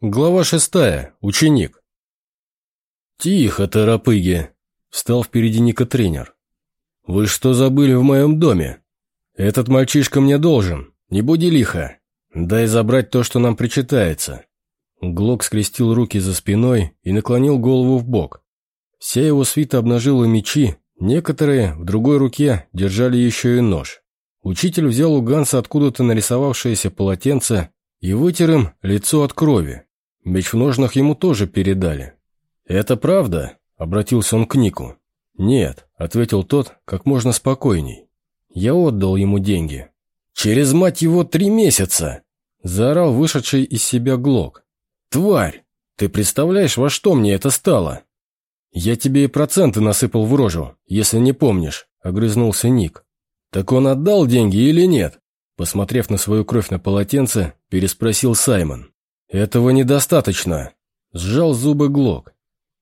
Глава шестая. Ученик. «Тихо, торопыги!» — встал впереди Ника тренер. «Вы что забыли в моем доме? Этот мальчишка мне должен. Не буди лихо. Дай забрать то, что нам причитается». Глок скрестил руки за спиной и наклонил голову в бок. Вся его свита обнажила мечи, некоторые в другой руке держали еще и нож. Учитель взял у Ганса откуда-то нарисовавшееся полотенце и вытер им лицо от крови. Меч в ножнах ему тоже передали. «Это правда?» — обратился он к Нику. «Нет», — ответил тот как можно спокойней. «Я отдал ему деньги». «Через, мать его, три месяца!» — заорал вышедший из себя Глок. «Тварь! Ты представляешь, во что мне это стало?» «Я тебе и проценты насыпал в рожу, если не помнишь», — огрызнулся Ник. «Так он отдал деньги или нет?» Посмотрев на свою кровь на полотенце, переспросил Саймон. «Этого недостаточно», — сжал зубы Глок.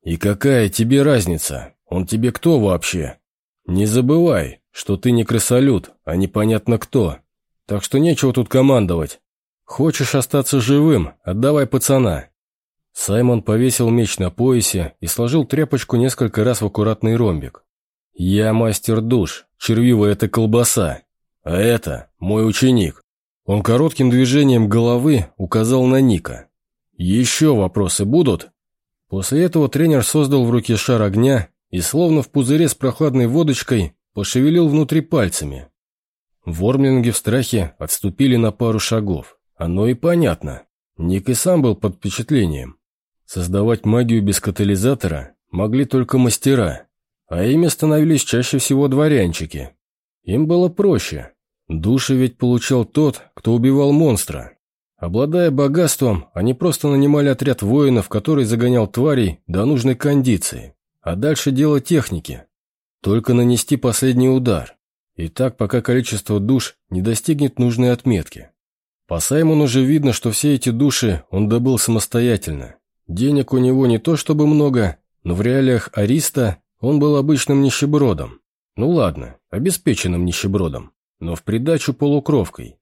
«И какая тебе разница? Он тебе кто вообще? Не забывай, что ты не крысолют, а непонятно кто. Так что нечего тут командовать. Хочешь остаться живым, отдавай пацана». Саймон повесил меч на поясе и сложил тряпочку несколько раз в аккуратный ромбик. «Я мастер душ, червивая это колбаса, а это мой ученик. Он коротким движением головы указал на Ника. «Еще вопросы будут?» После этого тренер создал в руке шар огня и, словно в пузыре с прохладной водочкой, пошевелил внутри пальцами. Вормлинги в страхе отступили на пару шагов. Оно и понятно. Ник и сам был под впечатлением. Создавать магию без катализатора могли только мастера, а ими становились чаще всего дворянчики. Им было проще, Души ведь получал тот, кто убивал монстра. Обладая богатством, они просто нанимали отряд воинов, который загонял тварей до нужной кондиции. А дальше дело техники. Только нанести последний удар. И так, пока количество душ не достигнет нужной отметки. По Саймону же видно, что все эти души он добыл самостоятельно. Денег у него не то чтобы много, но в реалиях Ариста он был обычным нищебродом. Ну ладно, обеспеченным нищебродом но в придачу полукровкой.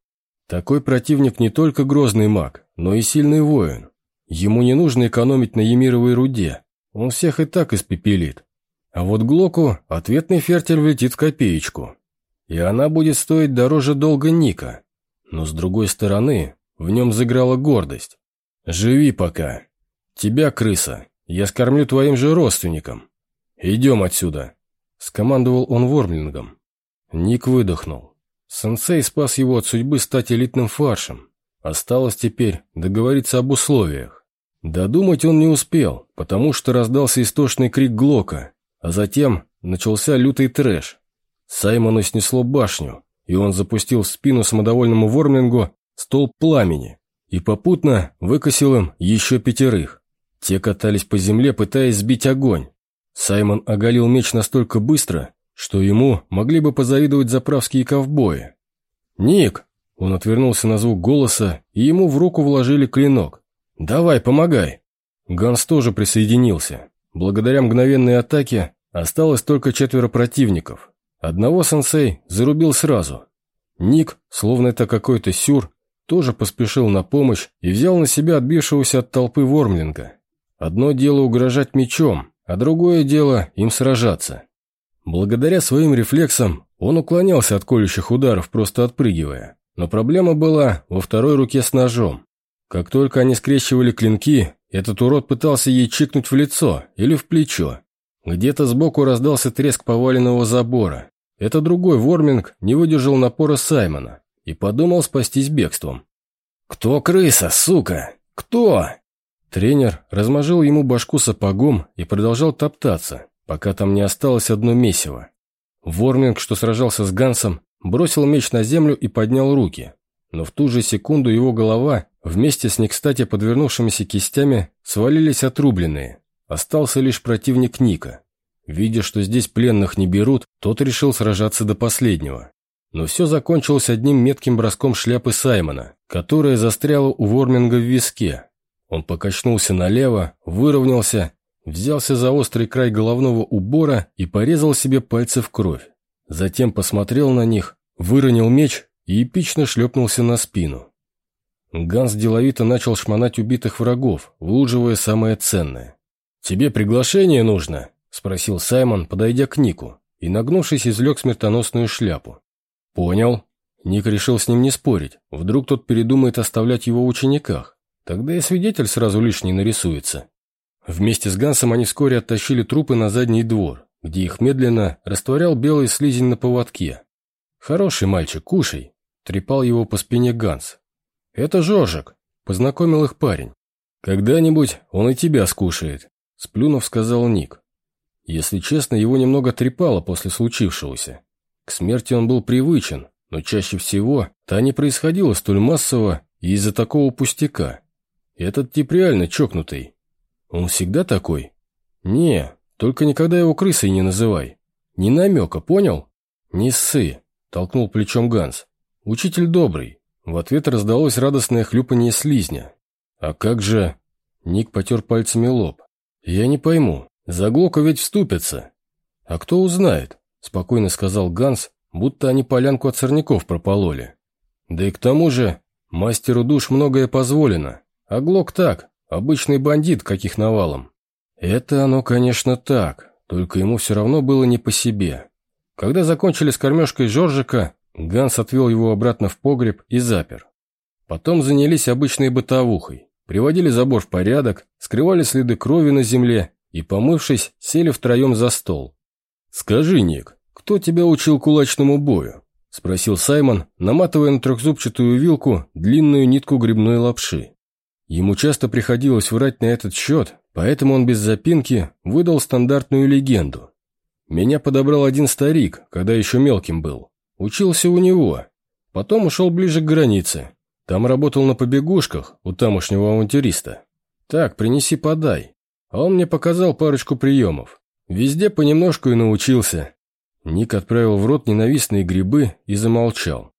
Такой противник не только грозный маг, но и сильный воин. Ему не нужно экономить на емировой руде, он всех и так испепелит. А вот Глоку ответный фертель влетит в копеечку. И она будет стоить дороже долга Ника. Но с другой стороны, в нем заиграла гордость. «Живи пока. Тебя, крыса, я скормлю твоим же родственникам. Идем отсюда», — скомандовал он Вормлингом. Ник выдохнул. Сенсей спас его от судьбы стать элитным фаршем. Осталось теперь договориться об условиях. Додумать он не успел, потому что раздался истошный крик Глока, а затем начался лютый трэш. Саймону снесло башню, и он запустил в спину самодовольному Вормлингу столб пламени и попутно выкосил им еще пятерых. Те катались по земле, пытаясь сбить огонь. Саймон оголил меч настолько быстро, что ему могли бы позавидовать заправские ковбои. «Ник!» Он отвернулся на звук голоса, и ему в руку вложили клинок. «Давай, помогай!» Ганс тоже присоединился. Благодаря мгновенной атаке осталось только четверо противников. Одного сенсей зарубил сразу. Ник, словно это какой-то сюр, тоже поспешил на помощь и взял на себя отбившегося от толпы Вормлинга. Одно дело угрожать мечом, а другое дело им сражаться. Благодаря своим рефлексам он уклонялся от колющих ударов, просто отпрыгивая. Но проблема была во второй руке с ножом. Как только они скрещивали клинки, этот урод пытался ей чикнуть в лицо или в плечо. Где-то сбоку раздался треск поваленного забора. Это другой Ворминг не выдержал напора Саймона и подумал спастись бегством. «Кто крыса, сука? Кто?» Тренер размажил ему башку сапогом и продолжал топтаться, пока там не осталось одно месиво. Ворминг, что сражался с Гансом, бросил меч на землю и поднял руки. Но в ту же секунду его голова, вместе с не кстати подвернувшимися кистями, свалились отрубленные. Остался лишь противник Ника. Видя, что здесь пленных не берут, тот решил сражаться до последнего. Но все закончилось одним метким броском шляпы Саймона, которая застряла у Ворминга в виске. Он покачнулся налево, выровнялся Взялся за острый край головного убора и порезал себе пальцы в кровь. Затем посмотрел на них, выронил меч и эпично шлепнулся на спину. Ганс деловито начал шмонать убитых врагов, выуживая самое ценное. «Тебе приглашение нужно?» – спросил Саймон, подойдя к Нику, и, нагнувшись, извлек смертоносную шляпу. «Понял». Ник решил с ним не спорить, вдруг тот передумает оставлять его в учениках. Тогда и свидетель сразу лишний нарисуется. Вместе с Гансом они вскоре оттащили трупы на задний двор, где их медленно растворял белый слизень на поводке. «Хороший мальчик, кушай», — трепал его по спине Ганс. «Это Жоржик», — познакомил их парень. «Когда-нибудь он и тебя скушает», — сплюнув, сказал Ник. Если честно, его немного трепало после случившегося. К смерти он был привычен, но чаще всего та не происходила столь массово и из-за такого пустяка. Этот тип реально чокнутый. Он всегда такой? Не, только никогда его крысой не называй. Ни намека, понял? Не ссы, толкнул плечом Ганс. Учитель добрый. В ответ раздалось радостное хлюпанье слизня. А как же... Ник потер пальцами лоб. Я не пойму. За Глока ведь вступятся. А кто узнает? Спокойно сказал Ганс, будто они полянку от сорняков пропололи. Да и к тому же, мастеру душ многое позволено. А Глок так, обычный бандит, каких навалом. Это оно, конечно, так, только ему все равно было не по себе. Когда закончили с кормежкой Жоржика, Ганс отвел его обратно в погреб и запер. Потом занялись обычной бытовухой. Приводили забор в порядок, скрывали следы крови на земле и, помывшись, сели втроем за стол. «Скажи, Ник, кто тебя учил кулачному бою?» – спросил Саймон, наматывая на трехзубчатую вилку длинную нитку грибной лапши. Ему часто приходилось врать на этот счет, поэтому он без запинки выдал стандартную легенду. Меня подобрал один старик, когда еще мелким был. Учился у него. Потом ушел ближе к границе. Там работал на побегушках у тамошнего авантюриста. Так, принеси, подай. А он мне показал парочку приемов. Везде понемножку и научился. Ник отправил в рот ненавистные грибы и замолчал.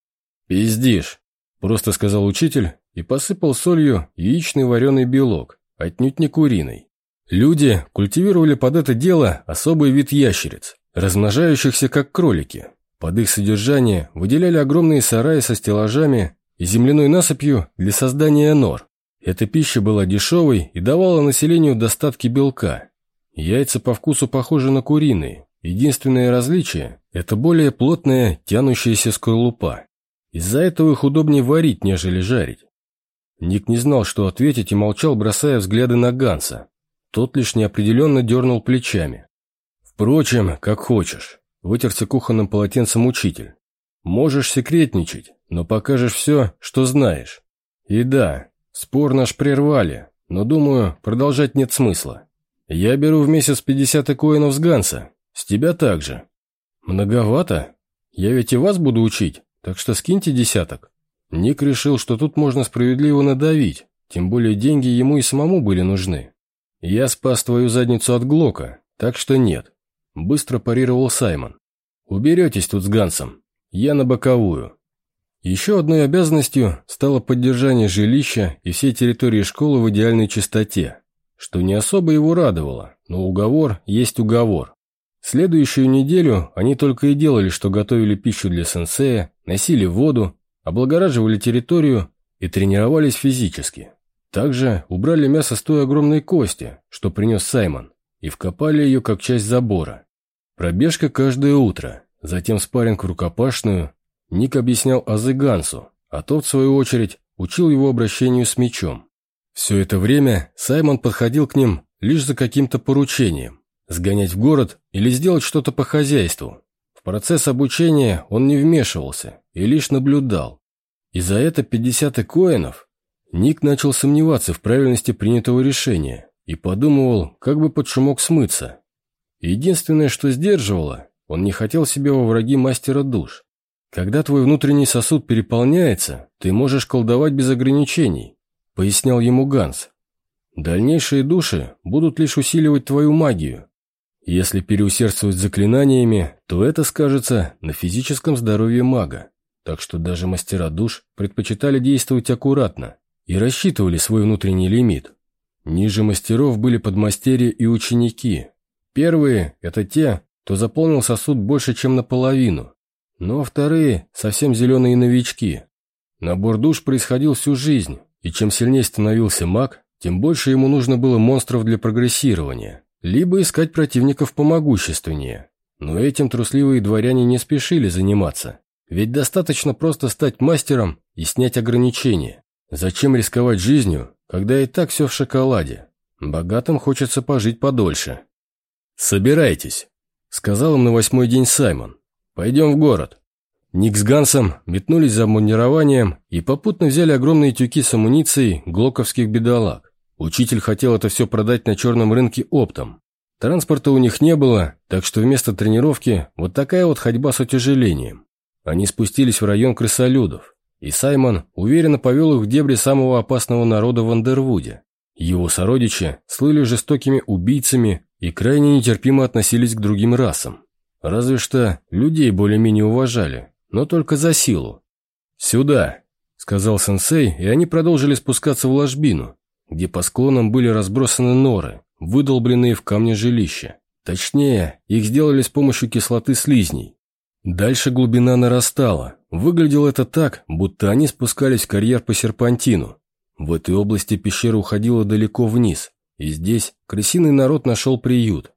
«Пиздишь», — просто сказал учитель и посыпал солью яичный вареный белок, отнюдь не куриный. Люди культивировали под это дело особый вид ящериц, размножающихся как кролики. Под их содержание выделяли огромные сараи со стеллажами и земляной насыпью для создания нор. Эта пища была дешевой и давала населению достатки белка. Яйца по вкусу похожи на куриные. Единственное различие – это более плотная, тянущаяся скорлупа. Из-за этого их удобнее варить, нежели жарить. Ник не знал, что ответить, и молчал, бросая взгляды на Ганса. Тот лишь неопределенно дернул плечами. «Впрочем, как хочешь», — вытерся кухонным полотенцем учитель. «Можешь секретничать, но покажешь все, что знаешь. И да, спор наш прервали, но, думаю, продолжать нет смысла. Я беру в месяц 50 коинов с Ганса, с тебя также. Многовато? Я ведь и вас буду учить, так что скиньте десяток». Ник решил, что тут можно справедливо надавить, тем более деньги ему и самому были нужны. «Я спас твою задницу от Глока, так что нет», — быстро парировал Саймон. «Уберетесь тут с Гансом. Я на боковую». Еще одной обязанностью стало поддержание жилища и всей территории школы в идеальной чистоте, что не особо его радовало, но уговор есть уговор. Следующую неделю они только и делали, что готовили пищу для сенсея, носили воду, облагораживали территорию и тренировались физически. Также убрали мясо с той огромной кости, что принес Саймон, и вкопали ее как часть забора. Пробежка каждое утро, затем спарринг в рукопашную. Ник объяснял азы Гансу, а тот, в свою очередь, учил его обращению с мечом. Все это время Саймон подходил к ним лишь за каким-то поручением – сгонять в город или сделать что-то по хозяйству. Процесс обучения он не вмешивался и лишь наблюдал. И за это 50 коинов Ник начал сомневаться в правильности принятого решения и подумывал, как бы под шумок смыться. Единственное, что сдерживало, он не хотел себе во враги мастера душ. Когда твой внутренний сосуд переполняется, ты можешь колдовать без ограничений, пояснял ему Ганс. Дальнейшие души будут лишь усиливать твою магию. Если переусердствовать заклинаниями, то это скажется на физическом здоровье мага. Так что даже мастера душ предпочитали действовать аккуратно и рассчитывали свой внутренний лимит. Ниже мастеров были подмастерья и ученики. Первые – это те, кто заполнил сосуд больше, чем наполовину. Но вторые – совсем зеленые новички. Набор душ происходил всю жизнь, и чем сильнее становился маг, тем больше ему нужно было монстров для прогрессирования, либо искать противников помогущественнее. Но этим трусливые дворяне не спешили заниматься, ведь достаточно просто стать мастером и снять ограничения. Зачем рисковать жизнью, когда и так все в шоколаде? Богатым хочется пожить подольше. «Собирайтесь», — сказал им на восьмой день Саймон. «Пойдем в город». Ник с Гансом метнулись за обмундированием и попутно взяли огромные тюки с амуницией глоковских бедолаг. Учитель хотел это все продать на черном рынке оптом. Транспорта у них не было, так что вместо тренировки вот такая вот ходьба с утяжелением. Они спустились в район крысолюдов, и Саймон уверенно повел их в дебри самого опасного народа в Андервуде. Его сородичи слыли жестокими убийцами и крайне нетерпимо относились к другим расам. Разве что людей более-менее уважали, но только за силу. «Сюда», — сказал сенсей, и они продолжили спускаться в ложбину, где по склонам были разбросаны норы, выдолбленные в камне жилища. Точнее, их сделали с помощью кислоты слизней. Дальше глубина нарастала. Выглядело это так, будто они спускались в карьер по серпантину. В этой области пещера уходила далеко вниз, и здесь крысиный народ нашел приют.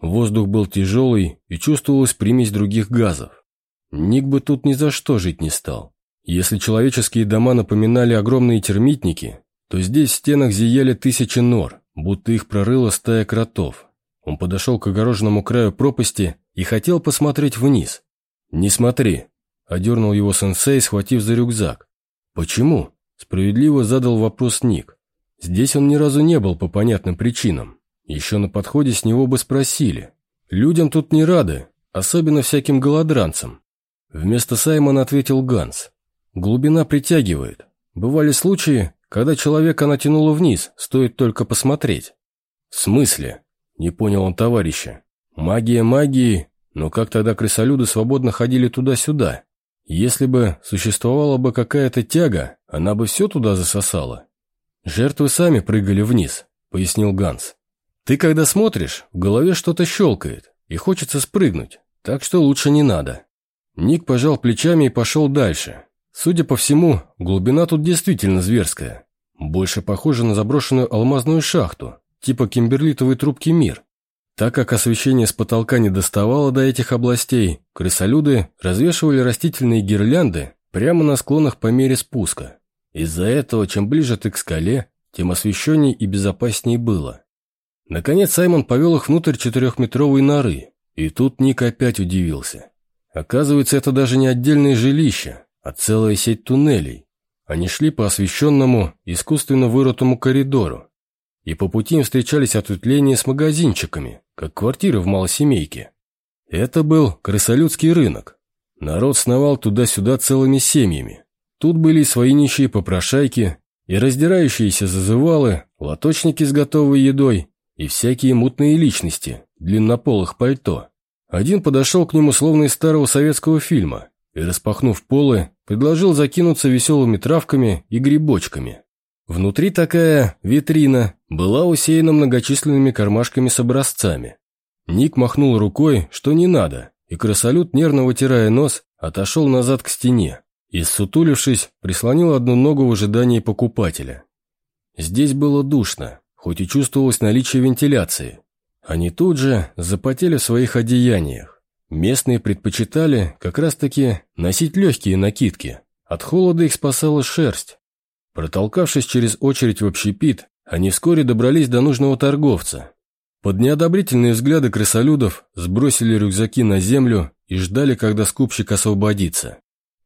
Воздух был тяжелый, и чувствовалась примесь других газов. Ник бы тут ни за что жить не стал. Если человеческие дома напоминали огромные термитники, то здесь в стенах зияли тысячи нор, будто их прорыла стая кротов. Он подошел к огороженному краю пропасти и хотел посмотреть вниз. «Не смотри», — одернул его сенсей, схватив за рюкзак. «Почему?» — справедливо задал вопрос Ник. Здесь он ни разу не был по понятным причинам. Еще на подходе с него бы спросили. Людям тут не рады, особенно всяким голодранцам. Вместо Саймона ответил Ганс. Глубина притягивает. Бывали случаи, когда человека натянуло вниз, стоит только посмотреть. В смысле? Не понял он товарища. Магия магии, но как тогда крысолюды свободно ходили туда-сюда? Если бы существовала бы какая-то тяга, она бы все туда засосала. Жертвы сами прыгали вниз, пояснил Ганс. Ты когда смотришь, в голове что-то щелкает, и хочется спрыгнуть, так что лучше не надо. Ник пожал плечами и пошел дальше. Судя по всему, глубина тут действительно зверская. Больше похожа на заброшенную алмазную шахту, типа кимберлитовой трубки «Мир». Так как освещение с потолка не доставало до этих областей, крысолюды развешивали растительные гирлянды прямо на склонах по мере спуска. Из-за этого, чем ближе ты к скале, тем освещенней и безопасней было. Наконец Саймон повел их внутрь четырехметровой норы, и тут Ник опять удивился. Оказывается, это даже не отдельное жилище, а целая сеть туннелей. Они шли по освещенному, искусственно вырытому коридору, и по пути им встречались ответвления с магазинчиками, как квартиры в малосемейке. Это был крысолюдский рынок. Народ сновал туда-сюда целыми семьями. Тут были и свои нищие попрошайки, и раздирающиеся зазывалы, лоточники с готовой едой, и всякие мутные личности, длиннополых пальто. Один подошел к нему словно из старого советского фильма и, распахнув полы, предложил закинуться веселыми травками и грибочками. Внутри такая витрина была усеяна многочисленными кармашками с образцами. Ник махнул рукой, что не надо, и красолют, нервно вытирая нос, отошел назад к стене и, сутулившись, прислонил одну ногу в ожидании покупателя. Здесь было душно, хоть и чувствовалось наличие вентиляции. Они тут же запотели в своих одеяниях. Местные предпочитали как раз-таки носить легкие накидки. От холода их спасала шерсть. Протолкавшись через очередь в общепит, они вскоре добрались до нужного торговца. Под неодобрительные взгляды крысолюдов сбросили рюкзаки на землю и ждали, когда скупщик освободится.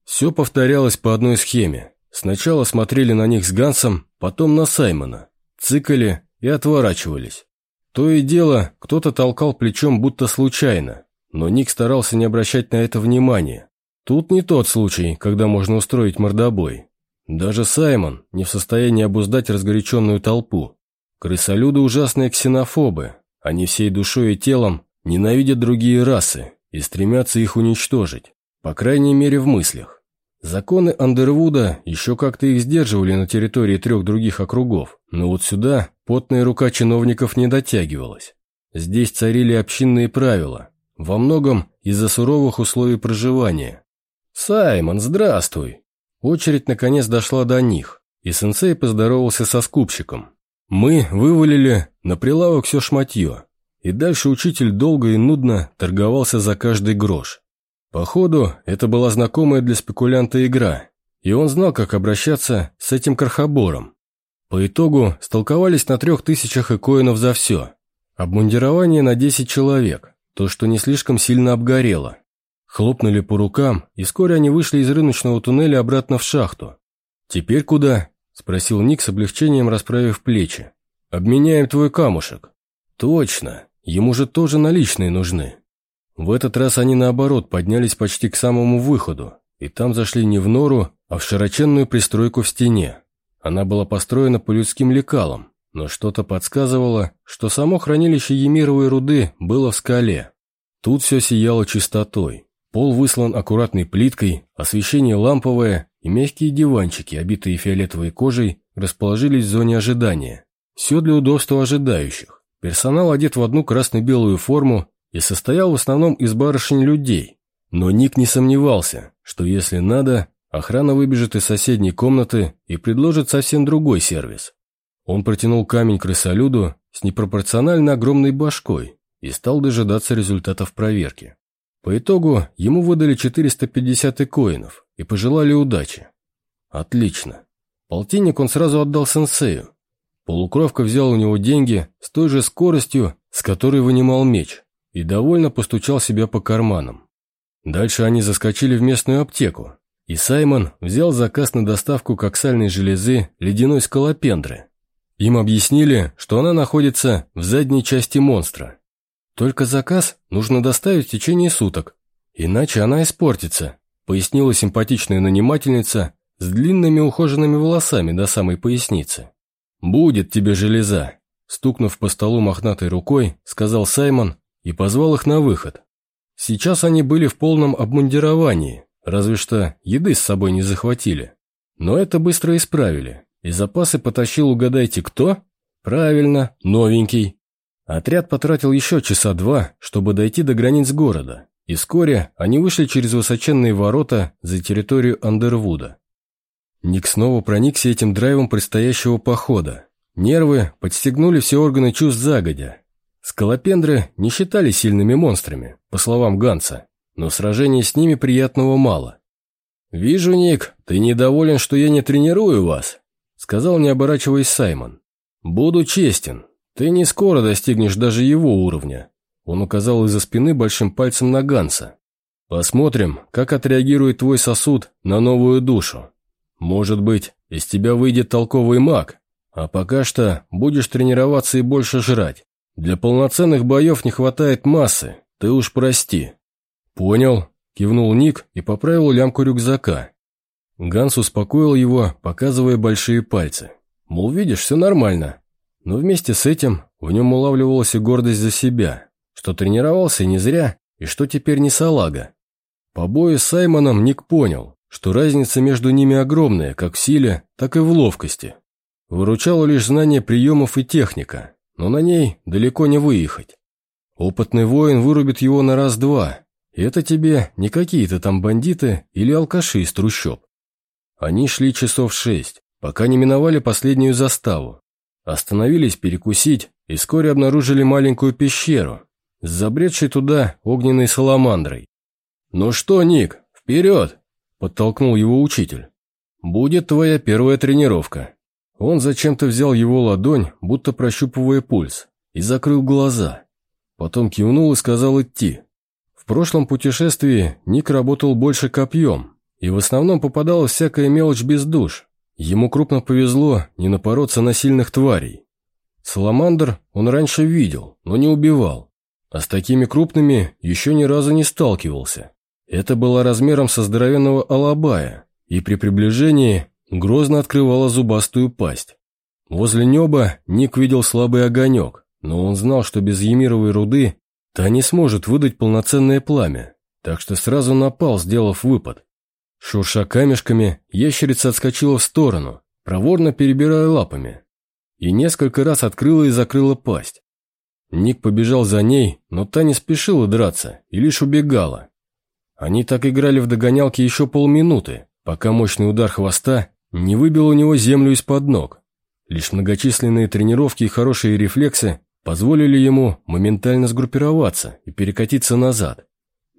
Все повторялось по одной схеме. Сначала смотрели на них с Гансом, потом на Саймона. Цикали и отворачивались. То и дело, кто-то толкал плечом будто случайно, но Ник старался не обращать на это внимания. Тут не тот случай, когда можно устроить мордобой. Даже Саймон не в состоянии обуздать разгоряченную толпу. Крысолюды ужасные ксенофобы. Они всей душой и телом ненавидят другие расы и стремятся их уничтожить, по крайней мере в мыслях. Законы Андервуда еще как-то их сдерживали на территории трех других округов, но вот сюда потная рука чиновников не дотягивалась. Здесь царили общинные правила, во многом из-за суровых условий проживания. «Саймон, здравствуй!» Очередь наконец дошла до них, и сенсей поздоровался со скупщиком. Мы вывалили на прилавок все шматье, и дальше учитель долго и нудно торговался за каждый грош. Походу, это была знакомая для спекулянта игра, и он знал, как обращаться с этим крохобором. По итогу столковались на трех тысячах икоинов за все. Обмундирование на десять человек, то, что не слишком сильно обгорело. Хлопнули по рукам, и вскоре они вышли из рыночного туннеля обратно в шахту. «Теперь куда?» – спросил Ник с облегчением, расправив плечи. «Обменяем твой камушек». «Точно, ему же тоже наличные нужны». В этот раз они, наоборот, поднялись почти к самому выходу, и там зашли не в нору, а в широченную пристройку в стене. Она была построена по людским лекалам, но что-то подсказывало, что само хранилище Емировой руды было в скале. Тут все сияло чистотой. Пол выслан аккуратной плиткой, освещение ламповое, и мягкие диванчики, обитые фиолетовой кожей, расположились в зоне ожидания. Все для удобства ожидающих. Персонал одет в одну красно-белую форму и состоял в основном из барышень людей. Но Ник не сомневался, что если надо, охрана выбежит из соседней комнаты и предложит совсем другой сервис. Он протянул камень крысолюду с непропорционально огромной башкой и стал дожидаться результатов проверки. По итогу ему выдали 450 коинов и пожелали удачи. Отлично. Полтинник он сразу отдал сенсею. Полукровка взял у него деньги с той же скоростью, с которой вынимал меч, и довольно постучал себя по карманам. Дальше они заскочили в местную аптеку, и Саймон взял заказ на доставку коксальной железы ледяной скалопендры. Им объяснили, что она находится в задней части монстра. Только заказ нужно доставить в течение суток, иначе она испортится, пояснила симпатичная нанимательница с длинными ухоженными волосами до самой поясницы. «Будет тебе железа», стукнув по столу мохнатой рукой, сказал Саймон и позвал их на выход. Сейчас они были в полном обмундировании, разве что еды с собой не захватили. Но это быстро исправили, и запасы потащил угадайте кто? Правильно, новенький. Отряд потратил еще часа два, чтобы дойти до границ города, и вскоре они вышли через высоченные ворота за территорию Андервуда. Ник снова проникся этим драйвом предстоящего похода. Нервы подстегнули все органы чувств загодя, Скалопендры не считали сильными монстрами, по словам Ганса, но сражений с ними приятного мало. «Вижу, Ник, ты недоволен, что я не тренирую вас», сказал, не оборачиваясь Саймон. «Буду честен, ты не скоро достигнешь даже его уровня». Он указал из-за спины большим пальцем на Ганса. «Посмотрим, как отреагирует твой сосуд на новую душу. Может быть, из тебя выйдет толковый маг, а пока что будешь тренироваться и больше жрать. Для полноценных боев не хватает массы, ты уж прости». «Понял», – кивнул Ник и поправил лямку рюкзака. Ганс успокоил его, показывая большие пальцы. Мол, видишь, все нормально. Но вместе с этим в нем улавливалась и гордость за себя, что тренировался не зря и что теперь не салага. По бою с Саймоном Ник понял, что разница между ними огромная как в силе, так и в ловкости. Выручало лишь знание приемов и техника, но на ней далеко не выехать. Опытный воин вырубит его на раз-два, и это тебе не какие-то там бандиты или алкаши из трущоб. Они шли часов шесть, пока не миновали последнюю заставу. Остановились перекусить и вскоре обнаружили маленькую пещеру с забредшей туда огненной саламандрой. «Ну что, Ник, вперед!» – подтолкнул его учитель. «Будет твоя первая тренировка». Он зачем-то взял его ладонь, будто прощупывая пульс, и закрыл глаза. Потом кивнул и сказал идти. В прошлом путешествии Ник работал больше копьем, и в основном попадалась всякая мелочь без душ. Ему крупно повезло не напороться на сильных тварей. Саламандр он раньше видел, но не убивал. А с такими крупными еще ни разу не сталкивался. Это было размером со здоровенного алабая, и при приближении грозно открывала зубастую пасть. Возле неба Ник видел слабый огонек, но он знал, что без емировой руды та не сможет выдать полноценное пламя, так что сразу напал, сделав выпад. Шурша камешками, ящерица отскочила в сторону, проворно перебирая лапами, и несколько раз открыла и закрыла пасть. Ник побежал за ней, но та не спешила драться и лишь убегала. Они так играли в догонялки еще полминуты, пока мощный удар хвоста не выбил у него землю из-под ног. Лишь многочисленные тренировки и хорошие рефлексы позволили ему моментально сгруппироваться и перекатиться назад.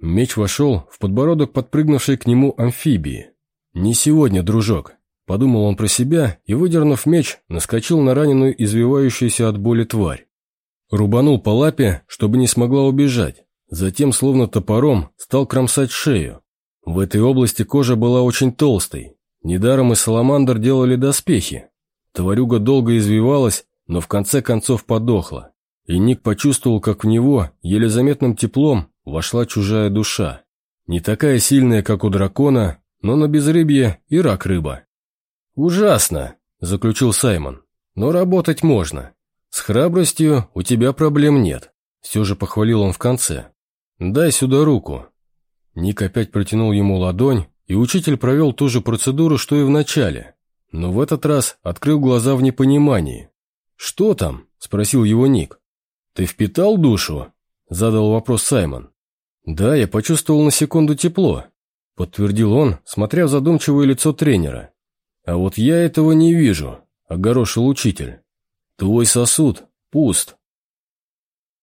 Меч вошел в подбородок подпрыгнувшей к нему амфибии. «Не сегодня, дружок», — подумал он про себя и, выдернув меч, наскочил на раненую извивающуюся от боли тварь. Рубанул по лапе, чтобы не смогла убежать. Затем, словно топором, стал кромсать шею. В этой области кожа была очень толстой. Недаром и саламандр делали доспехи. Тварюга долго извивалась, но в конце концов подохла. И Ник почувствовал, как в него, еле заметным теплом, вошла чужая душа. Не такая сильная, как у дракона, но на безрыбье и рак рыба. «Ужасно», – заключил Саймон, – «но работать можно. С храбростью у тебя проблем нет», – все же похвалил он в конце. «Дай сюда руку». Ник опять протянул ему ладонь, и учитель провел ту же процедуру, что и в начале, но в этот раз открыл глаза в непонимании. «Что там?» – спросил его Ник. «Ты впитал душу?» – задал вопрос Саймон. «Да, я почувствовал на секунду тепло», – подтвердил он, смотря в задумчивое лицо тренера. «А вот я этого не вижу», – огорошил учитель. «Твой сосуд пуст.